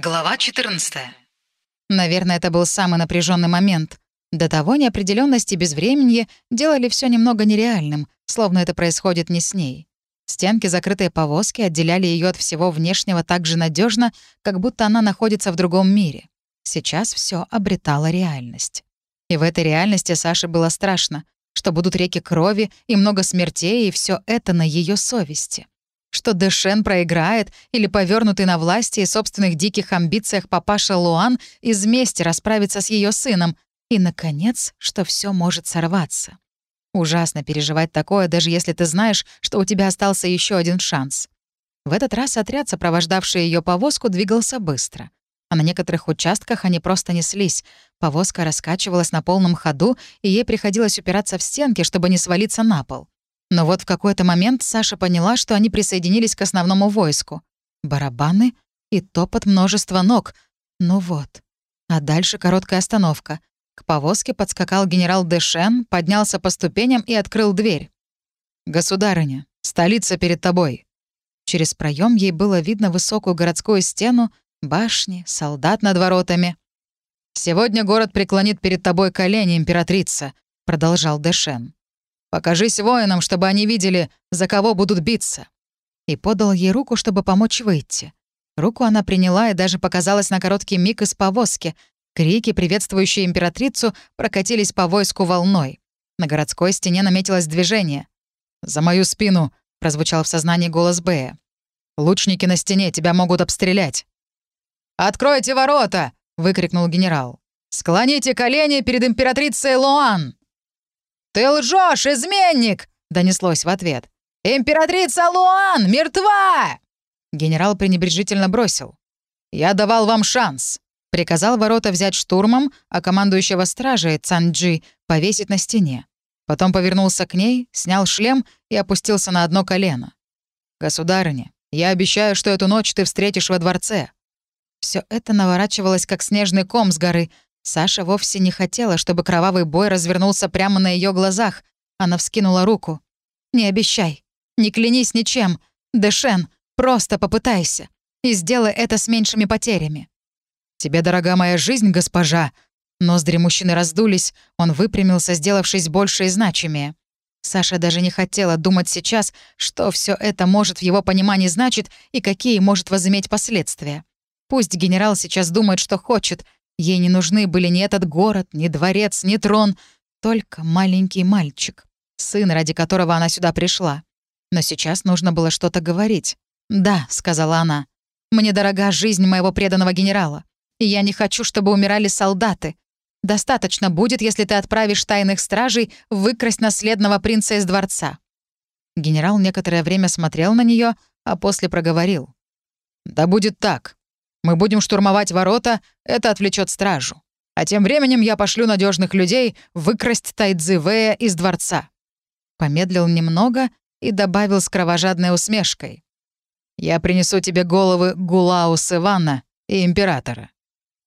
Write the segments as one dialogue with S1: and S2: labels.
S1: Глава 14.
S2: Наверное, это был самый напряженный момент. До того неопределенности и безвременье делали все немного нереальным, словно это происходит не с ней. Стенки закрытой повозки отделяли ее от всего внешнего так же надежно, как будто она находится в другом мире. Сейчас все обретало реальность. И в этой реальности Саше было страшно, что будут реки крови и много смертей, и все это на ее совести что Дэшен проиграет или повернутый на власти и собственных диких амбициях папаша Луан из мести расправится с ее сыном, и, наконец, что все может сорваться. Ужасно переживать такое, даже если ты знаешь, что у тебя остался еще один шанс. В этот раз отряд, сопровождавший ее повозку, двигался быстро. А на некоторых участках они просто неслись. Повозка раскачивалась на полном ходу, и ей приходилось упираться в стенки, чтобы не свалиться на пол. Но вот в какой-то момент Саша поняла, что они присоединились к основному войску. Барабаны и топот множества ног. Ну вот. А дальше короткая остановка. К повозке подскакал генерал Дэшен, поднялся по ступеням и открыл дверь. «Государыня, столица перед тобой». Через проем ей было видно высокую городскую стену, башни, солдат над воротами. «Сегодня город преклонит перед тобой колени, императрица», — продолжал Дэшен. Покажись воинам, чтобы они видели, за кого будут биться». И подал ей руку, чтобы помочь выйти. Руку она приняла и даже показалась на короткий миг из повозки. Крики, приветствующие императрицу, прокатились по войску волной. На городской стене наметилось движение. «За мою спину!» — прозвучал в сознании голос Бэя. «Лучники на стене, тебя могут обстрелять!» «Откройте ворота!» — выкрикнул генерал. «Склоните колени перед императрицей Луан!» «Ты лжешь, изменник!» — донеслось в ответ. «Императрица Луан мертва!» Генерал пренебрежительно бросил. «Я давал вам шанс». Приказал ворота взять штурмом, а командующего стражей Цанджи повесить на стене. Потом повернулся к ней, снял шлем и опустился на одно колено. «Государыня, я обещаю, что эту ночь ты встретишь во дворце». Все это наворачивалось, как снежный ком с горы, Саша вовсе не хотела, чтобы кровавый бой развернулся прямо на ее глазах. Она вскинула руку. «Не обещай. Не клянись ничем. Дэшен, просто попытайся. И сделай это с меньшими потерями». «Тебе дорога моя жизнь, госпожа!» Ноздри мужчины раздулись, он выпрямился, сделавшись больше и значимее. Саша даже не хотела думать сейчас, что все это может в его понимании значит и какие может возыметь последствия. Пусть генерал сейчас думает, что хочет — Ей не нужны были ни этот город, ни дворец, ни трон, только маленький мальчик, сын, ради которого она сюда пришла. Но сейчас нужно было что-то говорить. «Да», — сказала она, — «мне дорога жизнь моего преданного генерала, и я не хочу, чтобы умирали солдаты. Достаточно будет, если ты отправишь тайных стражей выкрасть наследного принца из дворца». Генерал некоторое время смотрел на нее, а после проговорил. «Да будет так. Мы будем штурмовать ворота, это отвлечет стражу. А тем временем я пошлю надежных людей выкрасть Тайдзивея из дворца». Помедлил немного и добавил с кровожадной усмешкой. «Я принесу тебе головы Гулаус Ивана и императора».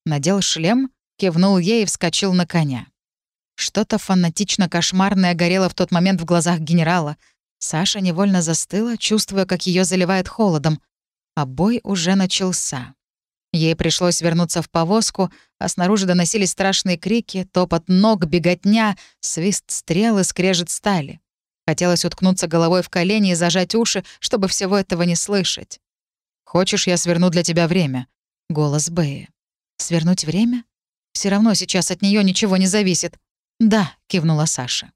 S2: Надел шлем, кивнул ей и вскочил на коня. Что-то фанатично-кошмарное горело в тот момент в глазах генерала. Саша невольно застыла, чувствуя, как ее заливает холодом. А бой уже начался. Ей пришлось вернуться в повозку, а снаружи доносились страшные крики, топот ног, беготня, свист стрел и скрежет стали. Хотелось уткнуться головой в колени и зажать уши, чтобы всего этого не слышать. «Хочешь, я сверну для тебя время?» — голос Бэя. «Свернуть время? Все равно сейчас от нее ничего не зависит». «Да», — кивнула Саша.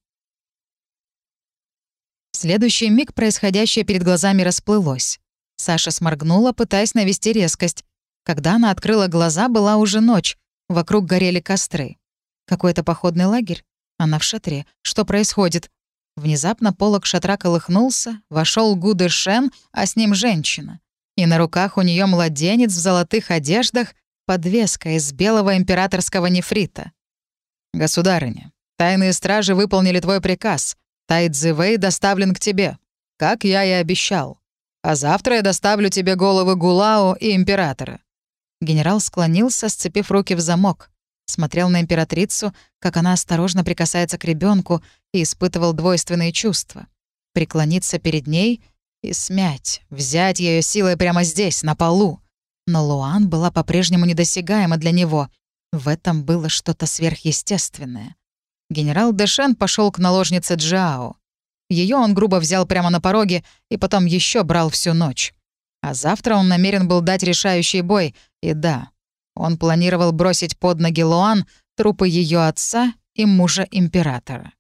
S2: В следующий миг происходящее перед глазами расплылось. Саша сморгнула, пытаясь навести резкость. Когда она открыла глаза, была уже ночь. Вокруг горели костры. Какой-то походный лагерь? Она в шатре. Что происходит? Внезапно полог шатра колыхнулся, вошел Гуды Шен, а с ним женщина. И на руках у нее младенец в золотых одеждах, подвеска из белого императорского нефрита. «Государыня, тайные стражи выполнили твой приказ. Тайцзивэй доставлен к тебе, как я и обещал. А завтра я доставлю тебе головы Гулао и императора. Генерал склонился, сцепив руки в замок. Смотрел на императрицу, как она осторожно прикасается к ребенку и испытывал двойственные чувства. Преклониться перед ней и смять, взять ее силой прямо здесь, на полу. Но Луан была по-прежнему недосягаема для него. В этом было что-то сверхъестественное. Генерал Дэшен пошел к наложнице Джао. Ее он грубо взял прямо на пороге и потом еще брал всю ночь. А завтра он намерен был дать решающий бой. И да, он планировал бросить под ноги Луан трупы ее отца и мужа императора.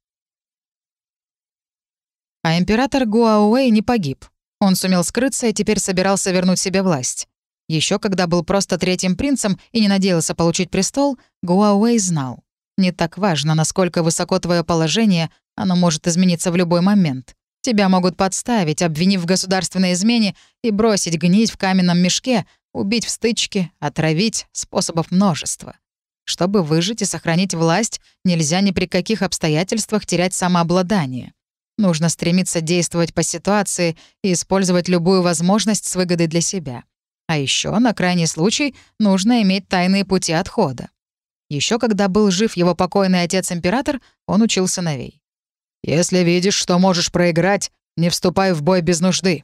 S2: А император Гуауэй не погиб. Он сумел скрыться и теперь собирался вернуть себе власть. Еще когда был просто третьим принцем и не надеялся получить престол, Гуауэй знал. Не так важно, насколько высоко твое положение, оно может измениться в любой момент. Тебя могут подставить, обвинив в государственной измене и бросить гнить в каменном мешке, убить в стычке, отравить, способов множества. Чтобы выжить и сохранить власть, нельзя ни при каких обстоятельствах терять самообладание. Нужно стремиться действовать по ситуации и использовать любую возможность с выгодой для себя. А еще, на крайний случай, нужно иметь тайные пути отхода. Еще когда был жив его покойный отец-император, он учил сыновей. «Если видишь, что можешь проиграть, не вступай в бой без нужды.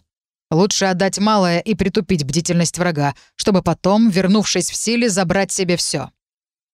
S2: Лучше отдать малое и притупить бдительность врага, чтобы потом, вернувшись в силе, забрать себе все.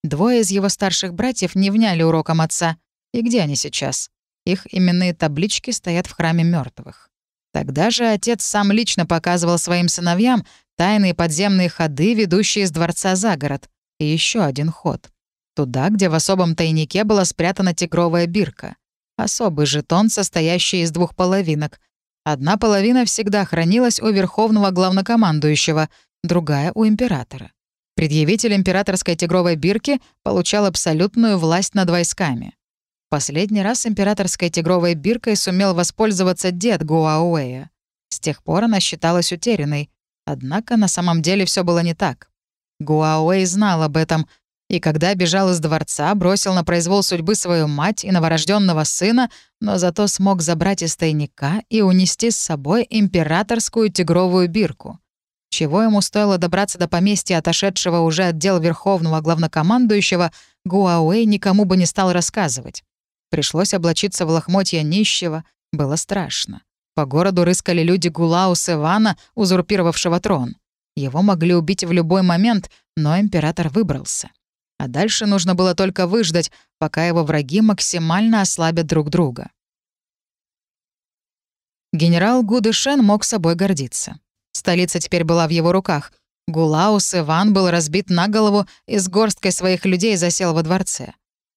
S2: Двое из его старших братьев не вняли уроком отца. И где они сейчас? Их именные таблички стоят в храме мертвых. Тогда же отец сам лично показывал своим сыновьям тайные подземные ходы, ведущие из дворца за город, и еще один ход. Туда, где в особом тайнике была спрятана тигровая бирка. Особый жетон, состоящий из двух половинок. Одна половина всегда хранилась у верховного главнокомандующего, другая — у императора. Предъявитель императорской тигровой бирки получал абсолютную власть над войсками. Последний раз императорской тигровой биркой сумел воспользоваться дед Гуауэя. С тех пор она считалась утерянной. Однако на самом деле все было не так. Гуауэй знал об этом, и когда бежал из дворца, бросил на произвол судьбы свою мать и новорожденного сына, но зато смог забрать из тайника и унести с собой императорскую тигровую бирку. Чего ему стоило добраться до поместья отошедшего уже отдел Верховного главнокомандующего, Гуауэй никому бы не стал рассказывать. Пришлось облачиться в лохмотья нищего, было страшно. По городу рыскали люди Гулаус Ивана, узурпировавшего трон. Его могли убить в любой момент, но император выбрался. А дальше нужно было только выждать, пока его враги максимально ослабят друг друга. Генерал Гудышен мог собой гордиться. Столица теперь была в его руках. Гулаус Иван был разбит на голову и с горсткой своих людей засел во дворце.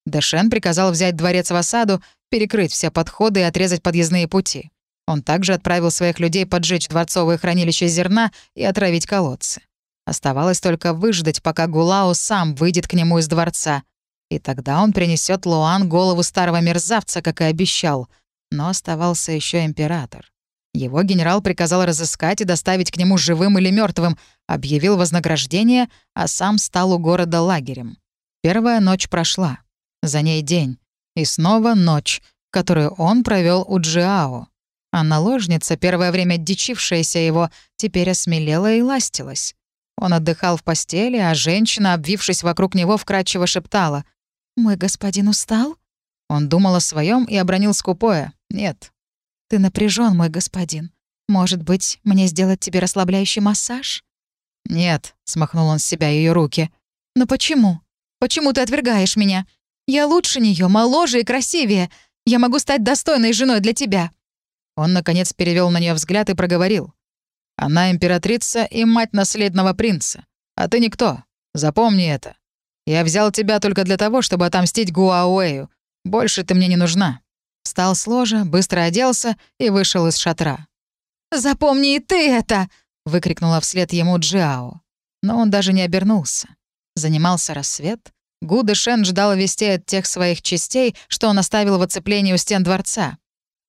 S2: Дэшен приказал взять дворец в осаду, перекрыть все подходы и отрезать подъездные пути. Он также отправил своих людей поджечь дворцовые хранилища зерна и отравить колодцы. Оставалось только выждать, пока Гулао сам выйдет к нему из дворца. И тогда он принесет Луан голову старого мерзавца, как и обещал. Но оставался еще император. Его генерал приказал разыскать и доставить к нему живым или мертвым, объявил вознаграждение, а сам стал у города лагерем. Первая ночь прошла. За ней день. И снова ночь, которую он провел у Джиао. А наложница, первое время дичившаяся его, теперь осмелела и ластилась. Он отдыхал в постели, а женщина, обвившись вокруг него, вкрадчиво шептала. «Мой господин устал?» Он думал о своем и обронил скупое. «Нет, «Ты напряжен, мой господин. Может быть, мне сделать тебе расслабляющий массаж?» «Нет», — смахнул он с себя ее руки. «Но почему? Почему ты отвергаешь меня? Я лучше нее, моложе и красивее. Я могу стать достойной женой для тебя». Он, наконец, перевел на нее взгляд и проговорил. «Она императрица и мать наследного принца. А ты никто. Запомни это. Я взял тебя только для того, чтобы отомстить Гуауэю. Больше ты мне не нужна. Встал с ложа, быстро оделся и вышел из шатра. «Запомни и ты это!» — выкрикнула вслед ему Джиао. Но он даже не обернулся. Занимался рассвет. Гуда Шен ждал вестей от тех своих частей, что он оставил в оцеплении у стен дворца.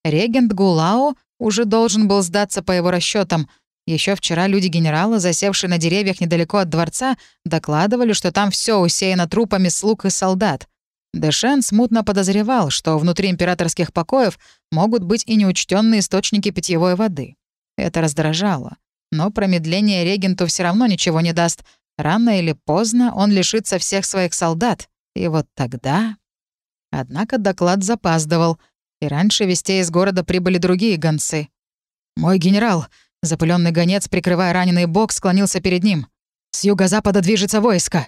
S2: Регент Гулао уже должен был сдаться по его расчетам. Еще вчера люди генерала, засевшие на деревьях недалеко от дворца, докладывали, что там все усеяно трупами слуг и солдат. Дэшен смутно подозревал, что внутри императорских покоев могут быть и неучтенные источники питьевой воды. Это раздражало. Но промедление регенту все равно ничего не даст. Рано или поздно он лишится всех своих солдат. И вот тогда... Однако доклад запаздывал, и раньше вестей из города прибыли другие гонцы. «Мой генерал», — запыленный гонец, прикрывая раненый бок, склонился перед ним. С юго-запада движется войско».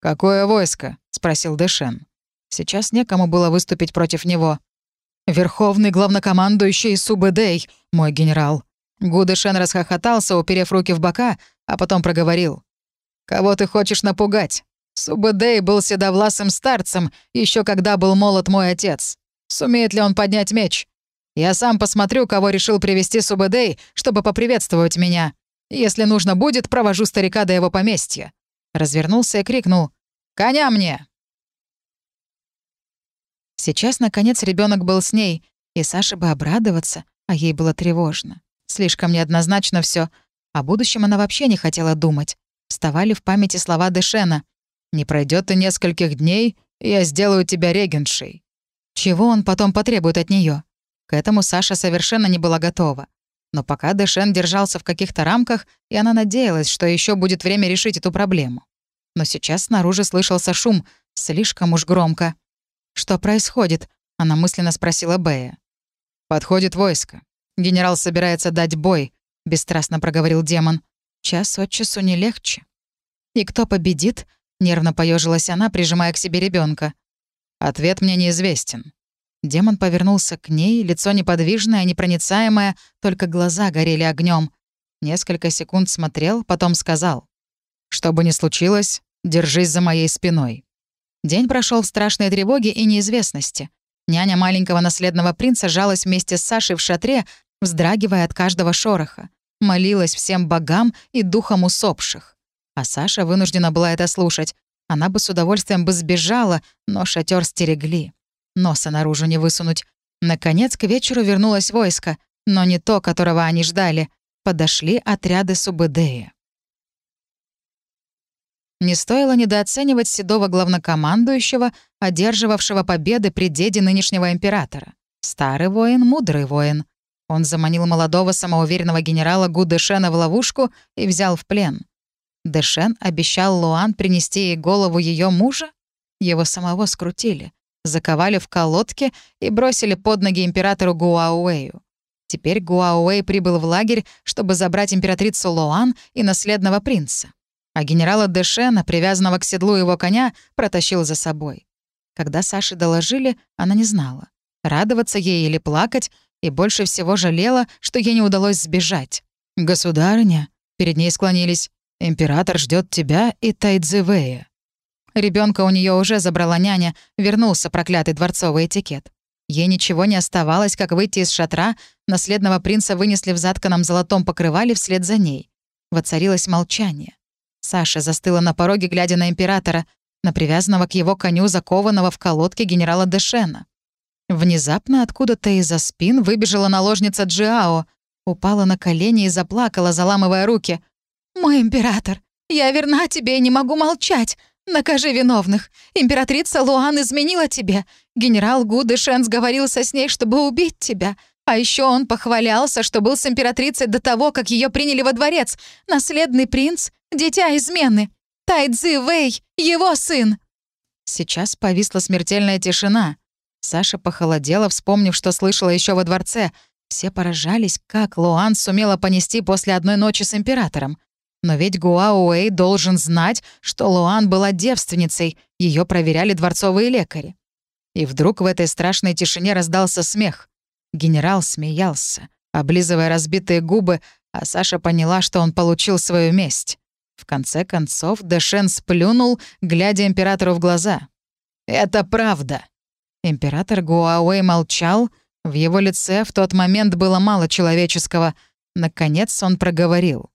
S2: «Какое войско?» — спросил Дэшен. Сейчас некому было выступить против него. «Верховный главнокомандующий Субэдэй, мой генерал». Гудышен расхохотался, уперев руки в бока, а потом проговорил. «Кого ты хочешь напугать? Субэдэй был седовласым старцем, еще когда был молод мой отец. Сумеет ли он поднять меч? Я сам посмотрю, кого решил привести Субэдэй, чтобы поприветствовать меня. Если нужно будет, провожу старика до его поместья». Развернулся и крикнул. «Коня мне!» Сейчас, наконец, ребенок был с ней, и Саша бы обрадоваться, а ей было тревожно. Слишком неоднозначно все. О будущем она вообще не хотела думать. Вставали в памяти слова Дэшена. «Не пройдет и нескольких дней, я сделаю тебя регеншей». Чего он потом потребует от нее? К этому Саша совершенно не была готова. Но пока Дэшен держался в каких-то рамках, и она надеялась, что еще будет время решить эту проблему. Но сейчас снаружи слышался шум, слишком уж громко. «Что происходит?» — она мысленно спросила Бэя. «Подходит войско. Генерал собирается дать бой», — бесстрастно проговорил демон. «Час от часу не легче». «И кто победит?» — нервно поежилась она, прижимая к себе ребенка. «Ответ мне неизвестен». Демон повернулся к ней, лицо неподвижное, непроницаемое, только глаза горели огнем. Несколько секунд смотрел, потом сказал. «Что бы ни случилось, держись за моей спиной». День прошел в страшной тревоге и неизвестности. Няня маленького наследного принца жалась вместе с Сашей в шатре, вздрагивая от каждого шороха. Молилась всем богам и духам усопших. А Саша вынуждена была это слушать. Она бы с удовольствием бы сбежала, но шатер стерегли. Носа наружу не высунуть. Наконец, к вечеру вернулось войско, но не то, которого они ждали. Подошли отряды Субэдея. Не стоило недооценивать седого главнокомандующего, одерживавшего победы при деде нынешнего императора. Старый воин, мудрый воин. Он заманил молодого самоуверенного генерала Гу Дэшена в ловушку и взял в плен. Дэшен обещал Луан принести ей голову ее мужа? Его самого скрутили, заковали в колодки и бросили под ноги императору Гуауэю. Теперь Гуауэй прибыл в лагерь, чтобы забрать императрицу Луан и наследного принца а генерала Дэшена, привязанного к седлу его коня, протащил за собой. Когда Саше доложили, она не знала, радоваться ей или плакать, и больше всего жалела, что ей не удалось сбежать. «Государыня», — перед ней склонились, — «император ждет тебя и Тайдзивея». Ребенка у нее уже забрала няня, вернулся проклятый дворцовый этикет. Ей ничего не оставалось, как выйти из шатра, наследного принца вынесли в затканном золотом покрывале вслед за ней. Воцарилось молчание. Саша застыла на пороге, глядя на императора, на привязанного к его коню, закованного в колодке генерала Дэшена. Внезапно откуда-то из-за спин выбежала наложница Джиао, упала на колени и заплакала, заламывая руки. «Мой император, я верна тебе и не могу молчать. Накажи виновных. Императрица Луан изменила тебе. Генерал Гу Дэшен сговорился с ней, чтобы убить тебя. А еще он похвалялся, что был с императрицей до того, как ее приняли во дворец. Наследный принц Дитя измены! Тайцзи Вэй, его сын!» Сейчас повисла смертельная тишина. Саша похолодела, вспомнив, что слышала еще во дворце. Все поражались, как Луан сумела понести после одной ночи с императором. Но ведь Гуао Уэй должен знать, что Луан была девственницей, ее проверяли дворцовые лекари. И вдруг в этой страшной тишине раздался смех. Генерал смеялся, облизывая разбитые губы, а Саша поняла, что он получил свою месть. В конце концов, Дэшен сплюнул, глядя императору в глаза. «Это правда». Император Гуауэй молчал. В его лице в тот момент было мало человеческого. Наконец он проговорил.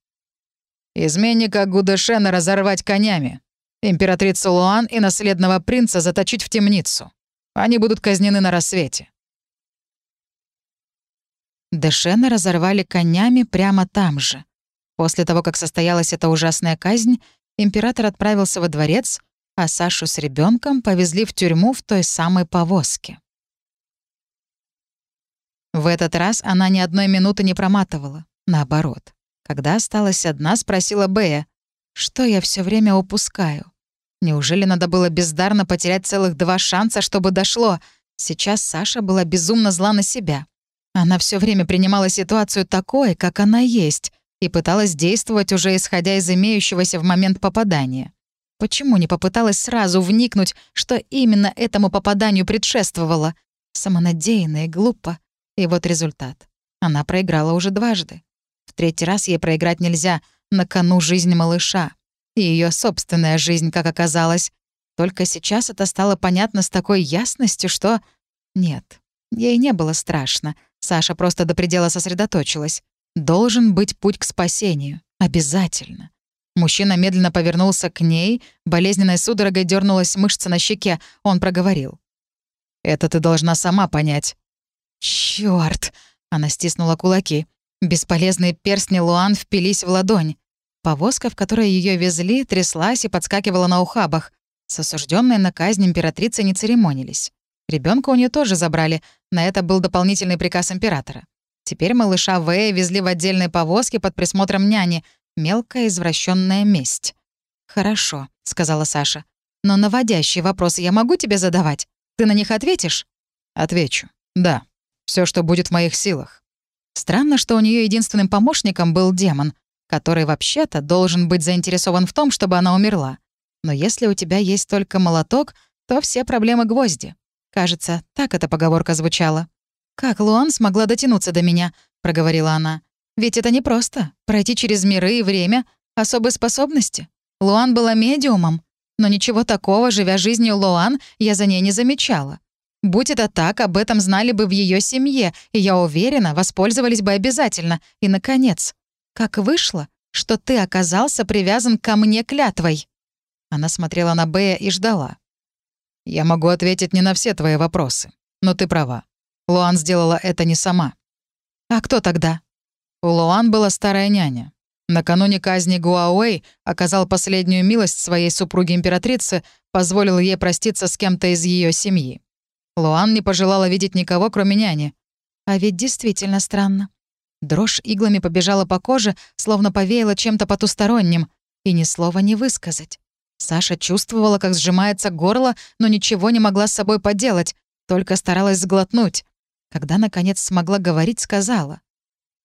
S2: «Изменника Гудэшена разорвать конями. Императрицу Луан и наследного принца заточить в темницу. Они будут казнены на рассвете». Дэшена разорвали конями прямо там же. После того, как состоялась эта ужасная казнь, император отправился во дворец, а Сашу с ребенком повезли в тюрьму в той самой повозке. В этот раз она ни одной минуты не проматывала. Наоборот. Когда осталась одна, спросила Бэя, «Что я все время упускаю? Неужели надо было бездарно потерять целых два шанса, чтобы дошло?» Сейчас Саша была безумно зла на себя. Она все время принимала ситуацию такой, как она есть, и пыталась действовать уже исходя из имеющегося в момент попадания. Почему не попыталась сразу вникнуть, что именно этому попаданию предшествовало? Самонадеянно и глупо. И вот результат. Она проиграла уже дважды. Третий раз ей проиграть нельзя. На кону жизнь малыша. И ее собственная жизнь, как оказалось. Только сейчас это стало понятно с такой ясностью, что... Нет, ей не было страшно. Саша просто до предела сосредоточилась. Должен быть путь к спасению. Обязательно. Мужчина медленно повернулся к ней, болезненной судорогой дернулась мышца на щеке. Он проговорил. «Это ты должна сама понять». «Чёрт!» — она стиснула кулаки. Бесполезные перстни Луан впились в ладонь. Повозка, в которой ее везли, тряслась и подскакивала на ухабах. С осужденной на казнь императрицы не церемонились. Ребенка у нее тоже забрали, на это был дополнительный приказ императора. Теперь малыша Вэя везли в отдельной повозке под присмотром няни, Мелкая извращенная месть. «Хорошо», — сказала Саша. «Но наводящие вопросы я могу тебе задавать? Ты на них ответишь?»
S1: «Отвечу. Да. Все, что будет в моих силах».
S2: Странно, что у нее единственным помощником был демон, который вообще-то должен быть заинтересован в том, чтобы она умерла. Но если у тебя есть только молоток, то все проблемы гвозди. Кажется, так эта поговорка звучала. «Как Луан смогла дотянуться до меня?» — проговорила она. Ведь это непросто — пройти через миры и время, особые способности. Луан была медиумом, но ничего такого, живя жизнью Луан, я за ней не замечала. Будь это так, об этом знали бы в ее семье, и я уверена, воспользовались бы обязательно. И, наконец, как вышло, что ты оказался привязан ко мне клятвой?» Она смотрела на Бэя и ждала.
S1: «Я могу ответить не на все твои вопросы, но ты права. Луан сделала это не сама».
S2: «А кто тогда?»
S1: У Луан была старая няня. Накануне казни Гуауэй оказал последнюю милость своей супруге-императрице, позволил ей проститься с кем-то из ее семьи. Луан не пожелала видеть никого, кроме няни.
S2: А ведь действительно странно. Дрожь иглами побежала по коже, словно повеяла чем-то потусторонним, и ни слова не высказать. Саша чувствовала, как сжимается горло, но ничего не могла с собой поделать, только старалась сглотнуть. Когда, наконец, смогла говорить, сказала.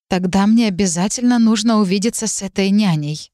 S2: Тогда мне обязательно нужно увидеться с этой няней.